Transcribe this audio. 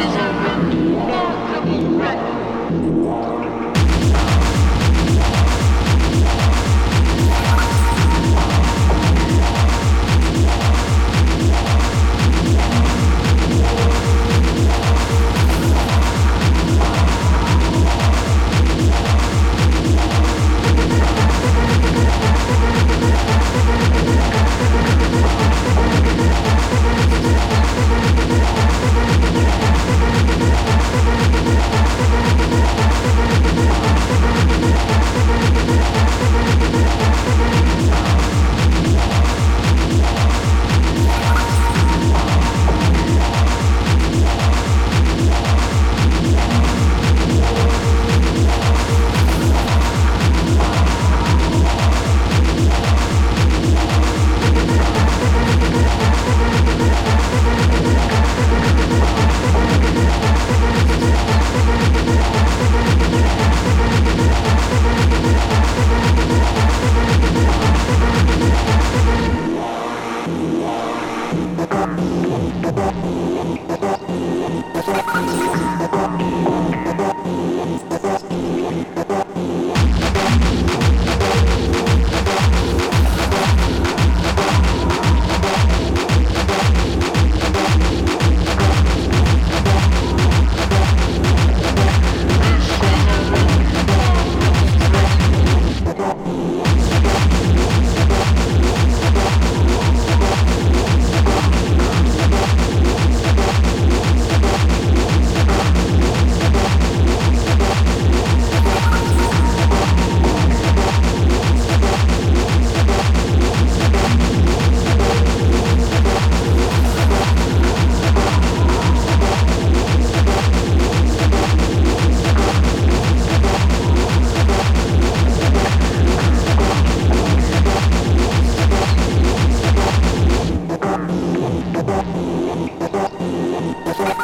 There is a road to no coming back. Thank you.